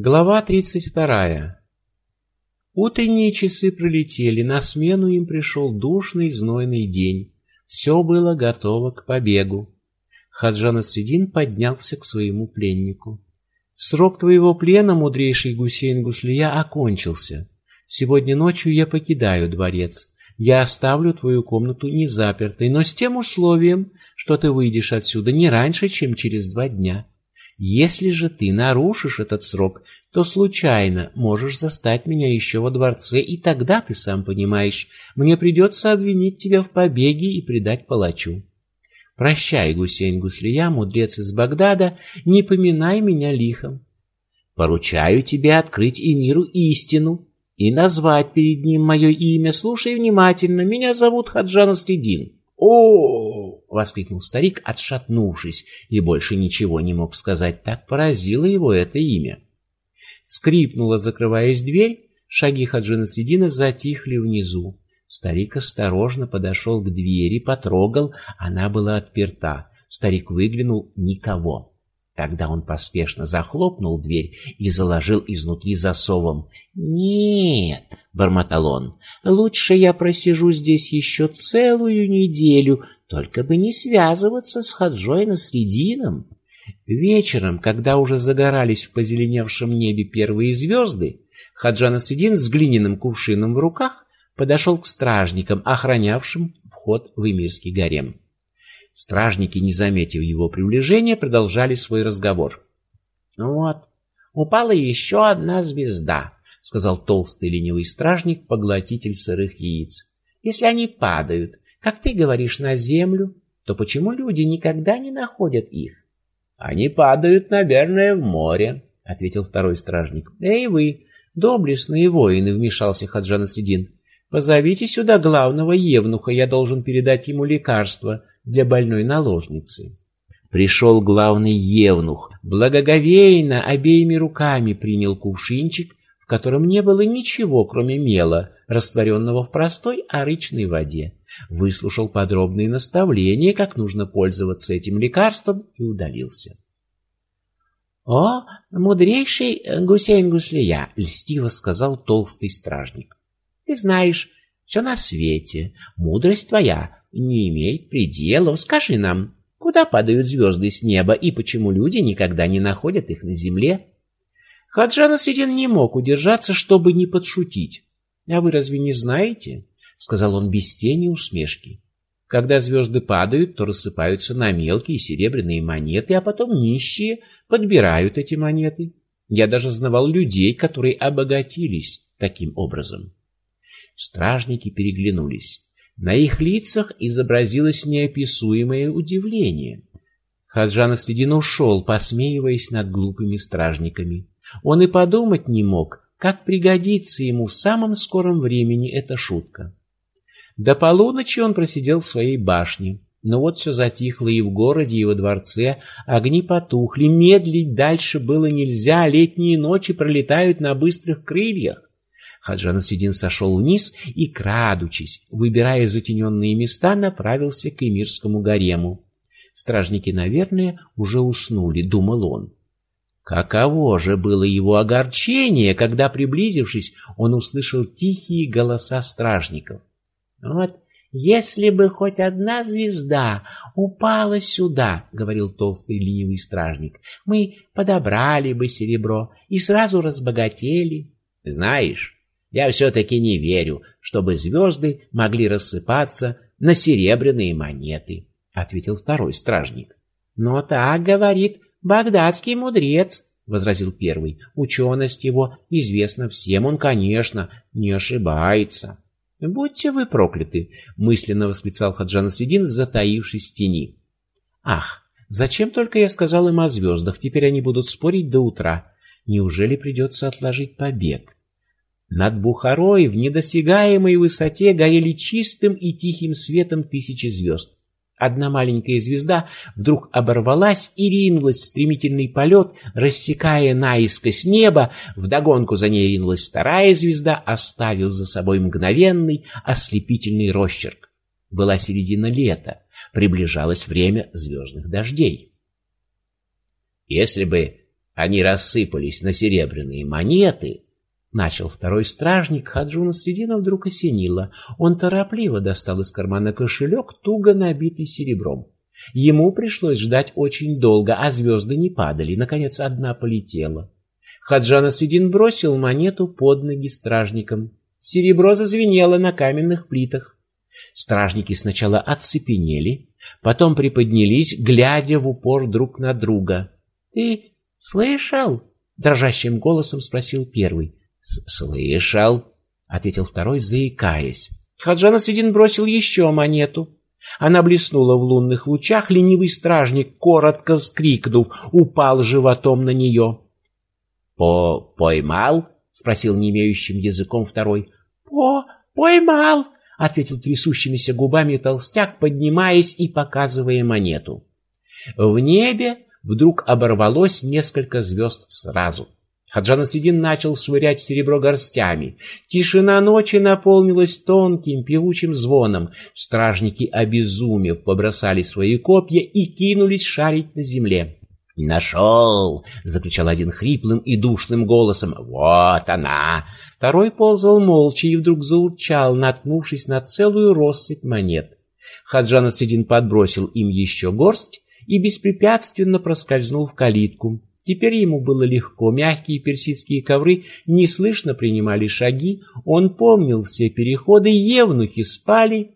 Глава 32. Утренние часы пролетели, на смену им пришел душный знойный день. Все было готово к побегу. Хаджан Асредин поднялся к своему пленнику. Срок твоего плена, мудрейший Гусейн Гуслия, окончился. Сегодня ночью я покидаю дворец. Я оставлю твою комнату незапертой, но с тем условием, что ты выйдешь отсюда не раньше, чем через два дня. Если же ты нарушишь этот срок, то случайно можешь застать меня еще во дворце, и тогда, ты сам понимаешь, мне придется обвинить тебя в побеге и предать палачу. Прощай, Гусейн Гуслия, мудрец из Багдада, не поминай меня лихом. Поручаю тебе открыть и миру истину и назвать перед ним мое имя. Слушай внимательно, меня зовут Хаджан Следин. О! воскликнул старик, отшатнувшись, и больше ничего не мог сказать. Так поразило его это имя. Скрипнула, закрываясь дверь, шаги Хаджина Средина затихли внизу. Старик осторожно подошел к двери, потрогал, она была отперта. Старик выглянул — никого. Тогда он поспешно захлопнул дверь и заложил изнутри засовом. «Нет», — бормотал он, — «лучше я просижу здесь еще целую неделю, только бы не связываться с Хаджой Насредином». Вечером, когда уже загорались в позеленевшем небе первые звезды, Хаджа Насредин с глиняным кувшином в руках подошел к стражникам, охранявшим вход в Эмирский гарем. Стражники, не заметив его приближения, продолжали свой разговор. «Ну вот, упала еще одна звезда», — сказал толстый ленивый стражник, поглотитель сырых яиц. «Если они падают, как ты говоришь, на землю, то почему люди никогда не находят их?» «Они падают, наверное, в море», — ответил второй стражник. «Эй вы, доблестные воины!» — вмешался Хаджан Средин. Позовите сюда главного евнуха, я должен передать ему лекарство для больной наложницы. Пришел главный евнух, благоговейно обеими руками принял кувшинчик, в котором не было ничего, кроме мела, растворенного в простой арычной воде. Выслушал подробные наставления, как нужно пользоваться этим лекарством, и удалился. «О, мудрейший Гусейн Гуслия!» — льстиво сказал толстый стражник. Ты знаешь все на свете. Мудрость твоя не имеет пределов. Скажи нам, куда падают звезды с неба и почему люди никогда не находят их на земле? Хаджан Асвидин не мог удержаться, чтобы не подшутить. «А вы разве не знаете?» — сказал он без тени усмешки. «Когда звезды падают, то рассыпаются на мелкие серебряные монеты, а потом нищие подбирают эти монеты. Я даже знавал людей, которые обогатились таким образом». Стражники переглянулись. На их лицах изобразилось неописуемое удивление. Хаджан Следин ушел, посмеиваясь над глупыми стражниками. Он и подумать не мог, как пригодится ему в самом скором времени эта шутка. До полуночи он просидел в своей башне. Но вот все затихло и в городе, и во дворце, огни потухли, медлить дальше было нельзя, летние ночи пролетают на быстрых крыльях. Хаджан Асвидин сошел вниз и, крадучись, выбирая затененные места, направился к эмирскому гарему. Стражники, наверное, уже уснули, думал он. Каково же было его огорчение, когда, приблизившись, он услышал тихие голоса стражников. «Вот если бы хоть одна звезда упала сюда, — говорил толстый ленивый стражник, — мы подобрали бы серебро и сразу разбогатели. Знаешь, я все-таки не верю, чтобы звезды могли рассыпаться на серебряные монеты, — ответил второй стражник. — Но так говорит багдадский мудрец, — возразил первый. — Ученость его известна всем, он, конечно, не ошибается. — Будьте вы прокляты, — мысленно восклицал Хаджан Средин, затаившись в тени. — Ах, зачем только я сказал им о звездах, теперь они будут спорить до утра. Неужели придется отложить побег? Над Бухарой в недосягаемой высоте горели чистым и тихим светом тысячи звезд. Одна маленькая звезда вдруг оборвалась и ринулась в стремительный полет, рассекая наискось небо. Вдогонку за ней ринулась вторая звезда, оставив за собой мгновенный ослепительный росчерк. Была середина лета, приближалось время звездных дождей. Если бы Они рассыпались на серебряные монеты. Начал второй стражник, Хаджуна Средина вдруг осенило. Он торопливо достал из кармана кошелек, туго набитый серебром. Ему пришлось ждать очень долго, а звезды не падали. Наконец, одна полетела. Хаджан Средин бросил монету под ноги стражникам. Серебро зазвенело на каменных плитах. Стражники сначала оцепенели, потом приподнялись, глядя в упор друг на друга. «Ты слышал?» — дрожащим голосом спросил первый. «Слышал», — ответил второй, заикаясь. Хаджан Средин бросил еще монету. Она блеснула в лунных лучах, ленивый стражник, коротко вскрикнув, упал животом на нее. «По... поймал?» — спросил не имеющим языком второй. «По... поймал!» — ответил трясущимися губами толстяк, поднимаясь и показывая монету. В небе вдруг оборвалось несколько звезд сразу. Хаджан Асвидин начал швырять серебро горстями. Тишина ночи наполнилась тонким певучим звоном. Стражники, обезумев, побросали свои копья и кинулись шарить на земле. «Нашел!» — закричал один хриплым и душным голосом. «Вот она!» Второй ползал молча и вдруг заурчал, наткнувшись на целую россыпь монет. Хаджан Асвидин подбросил им еще горсть и беспрепятственно проскользнул в калитку. Теперь ему было легко, мягкие персидские ковры неслышно принимали шаги, он помнил все переходы, евнухи спали,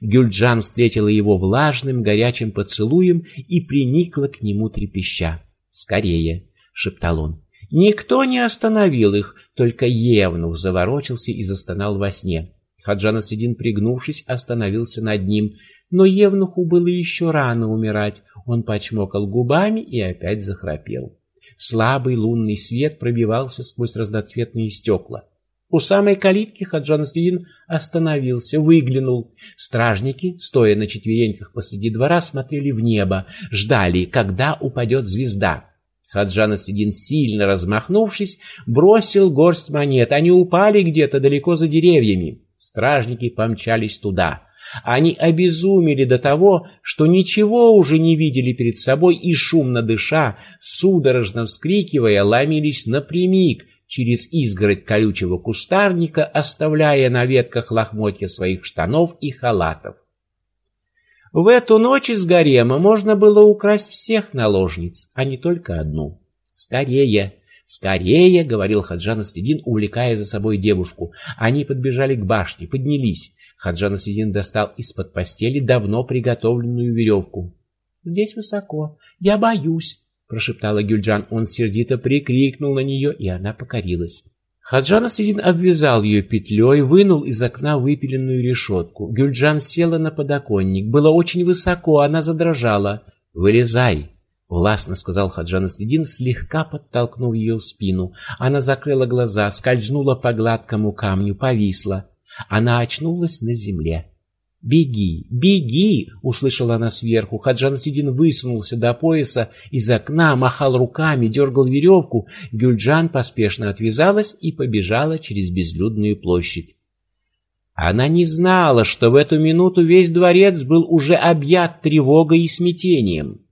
Гюльджан встретила его влажным, горячим поцелуем и приникла к нему трепеща. «Скорее!» — шептал он. Никто не остановил их, только Евнух заворочился и застонал во сне. Хаджан Асвидин, пригнувшись, остановился над ним, но Евнуху было еще рано умирать. Он почмокал губами и опять захрапел. Слабый лунный свет пробивался сквозь разноцветные стекла. У самой калитки Хаджан Следин остановился, выглянул. Стражники, стоя на четвереньках посреди двора, смотрели в небо, ждали, когда упадет звезда. Хаджан Следин, сильно размахнувшись, бросил горсть монет. Они упали где-то далеко за деревьями. Стражники помчались туда. Они обезумели до того, что ничего уже не видели перед собой и, шумно дыша, судорожно вскрикивая, ломились напрямик через изгородь колючего кустарника, оставляя на ветках лохмотья своих штанов и халатов. В эту ночь из гарема можно было украсть всех наложниц, а не только одну. «Скорее! Скорее!» — говорил Хаджан Следин, увлекая за собой девушку. Они подбежали к башне, поднялись. Хаджан Следин достал из-под постели давно приготовленную веревку. «Здесь высоко. Я боюсь», — прошептала Гюльджан. Он сердито прикрикнул на нее, и она покорилась. Хаджан Асвидин обвязал ее петлей, вынул из окна выпиленную решетку. Гюльджан села на подоконник. Было очень высоко, она задрожала. «Вылезай!» — властно сказал Хаджан Асвидин, слегка подтолкнув ее в спину. Она закрыла глаза, скользнула по гладкому камню, повисла. Она очнулась на земле. «Беги, беги!» — услышала она сверху. Хаджан Сидин высунулся до пояса из окна, махал руками, дергал веревку. Гюльджан поспешно отвязалась и побежала через безлюдную площадь. Она не знала, что в эту минуту весь дворец был уже объят тревогой и смятением.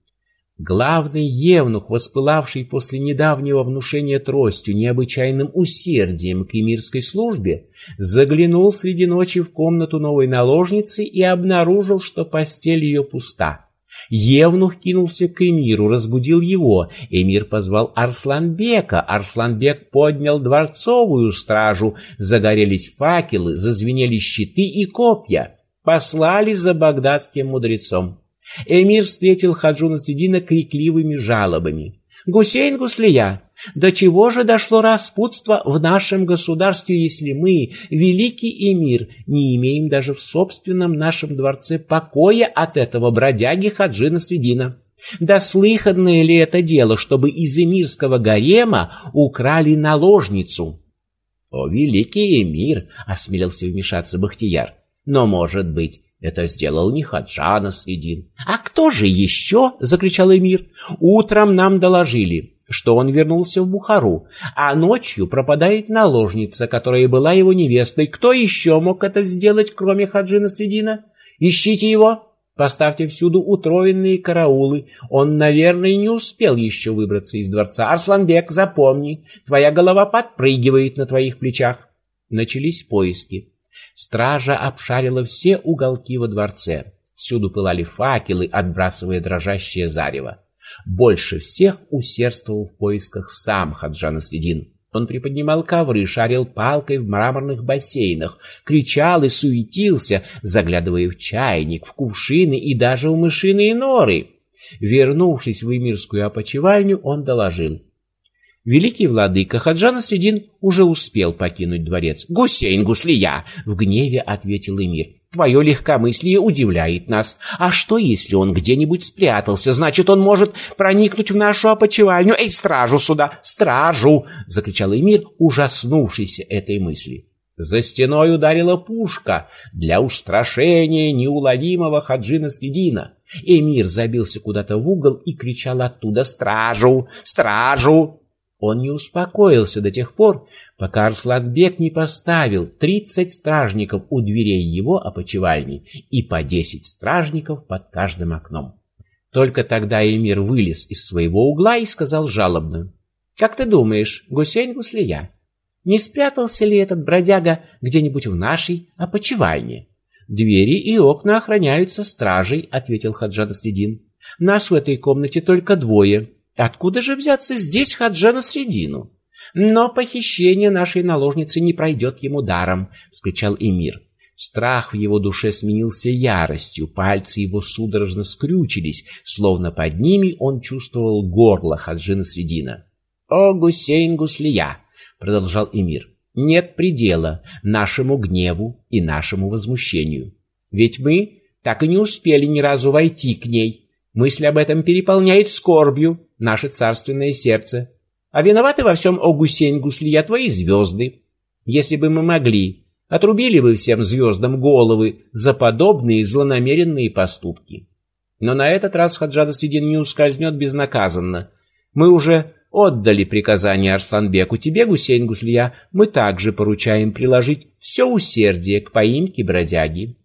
Главный евнух, воспылавший после недавнего внушения тростью необычайным усердием к эмирской службе, заглянул среди ночи в комнату новой наложницы и обнаружил, что постель ее пуста. Евнух кинулся к эмиру, разбудил его. Эмир позвал Арсланбека. Арсланбек поднял дворцовую стражу. Загорелись факелы, зазвенели щиты и копья. Послали за багдадским мудрецом. Эмир встретил Хаджуна Следина крикливыми жалобами. «Гусейн Гуслия, до чего же дошло распутство в нашем государстве, если мы, великий эмир, не имеем даже в собственном нашем дворце покоя от этого бродяги Хаджина Следина?» Да слыханное ли это дело, чтобы из эмирского гарема украли наложницу? — О, великий эмир! — осмелился вмешаться Бахтияр. — Но, может быть, это сделал не Хаджана Средин. «А кто же еще?» — закричал эмир. «Утром нам доложили, что он вернулся в Бухару, а ночью пропадает наложница, которая была его невестой. Кто еще мог это сделать, кроме Хаджина Средина? Ищите его!» Поставьте всюду утроенные караулы. Он, наверное, не успел еще выбраться из дворца. Арсланбек, запомни, твоя голова подпрыгивает на твоих плечах. Начались поиски. Стража обшарила все уголки во дворце. Всюду пылали факелы, отбрасывая дрожащее зарево. Больше всех усердствовал в поисках сам Хаджан Следин. Он приподнимал ковры, шарил палкой в мраморных бассейнах, кричал и суетился, заглядывая в чайник, в кувшины и даже в мышиные норы. Вернувшись в эмирскую опочивальню, он доложил. Великий владыка Хаджан Средин уже успел покинуть дворец. «Гусейн Гуслия!» — в гневе ответил эмир. Твое легкомыслие удивляет нас. А что, если он где-нибудь спрятался? Значит, он может проникнуть в нашу опочивальню. Эй, стражу сюда! Стражу! — закричал Эмир, ужаснувшийся этой мысли. За стеной ударила пушка для устрашения неуловимого Хаджина Средина. Эмир забился куда-то в угол и кричал оттуда «Стражу! Стражу!» Он не успокоился до тех пор, пока Арсланбек не поставил тридцать стражников у дверей его опочивальни и по десять стражников под каждым окном. Только тогда эмир вылез из своего угла и сказал жалобно: "Как ты думаешь, Гусейн Гуслия, не спрятался ли этот бродяга где-нибудь в нашей опочивальне?" "Двери и окна охраняются стражей", ответил Хаджат Следин. "Нас в этой комнате только двое, Откуда же взяться здесь Хаджана Средину? Но похищение нашей наложницы не пройдет ему даром, вскричал Эмир. Страх в его душе сменился яростью, пальцы его судорожно скрючились, словно под ними он чувствовал горло Хаджина Средина. «О, Гусейн Гуслия!» — продолжал Эмир. «Нет предела нашему гневу и нашему возмущению. Ведь мы так и не успели ни разу войти к ней. Мысль об этом переполняет скорбью, наше царственное сердце. А виноваты во всем, о Гусейн Гуслия, твои звезды. Если бы мы могли, отрубили бы всем звездам головы за подобные злонамеренные поступки. Но на этот раз Хаджада Свидин не ускользнет безнаказанно. Мы уже отдали приказание Арсланбеку. Тебе, Гусейн Гуслия, мы также поручаем приложить все усердие к поимке бродяги.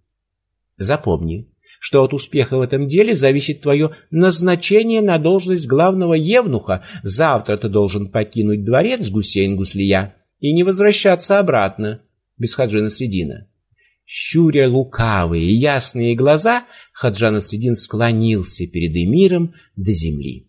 Запомни, что от успеха в этом деле зависит твое назначение на должность главного евнуха. Завтра ты должен покинуть дворец Гусейн-Гуслия и не возвращаться обратно без Хаджина Средина. Щуря лукавые и ясные глаза, Хаджан Средин склонился перед эмиром до земли.